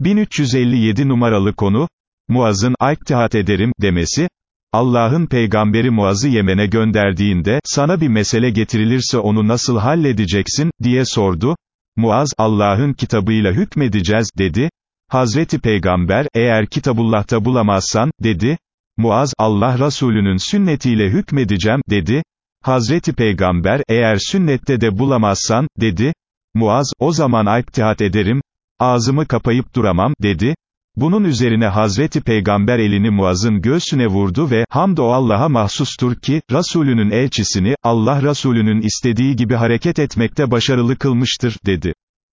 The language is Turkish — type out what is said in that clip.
1357 numaralı konu, Muaz'ın, iktihat ederim, demesi, Allah'ın peygamberi Muaz'ı Yemen'e gönderdiğinde, sana bir mesele getirilirse onu nasıl halledeceksin, diye sordu. Muaz, Allah'ın kitabıyla hükmedeceğiz, dedi. Hazreti Peygamber, eğer Kitabullah'ta bulamazsan, dedi. Muaz, Allah Resulü'nün sünnetiyle hükmedeceğim, dedi. Hazreti Peygamber, eğer sünnette de bulamazsan, dedi. Muaz, o zaman iktihat ederim, ağzımı kapayıp duramam, dedi. Bunun üzerine Hazreti Peygamber elini Muaz'ın göğsüne vurdu ve, hamd o Allah'a mahsustur ki, Resulünün elçisini, Allah Resulünün istediği gibi hareket etmekte başarılı kılmıştır, dedi.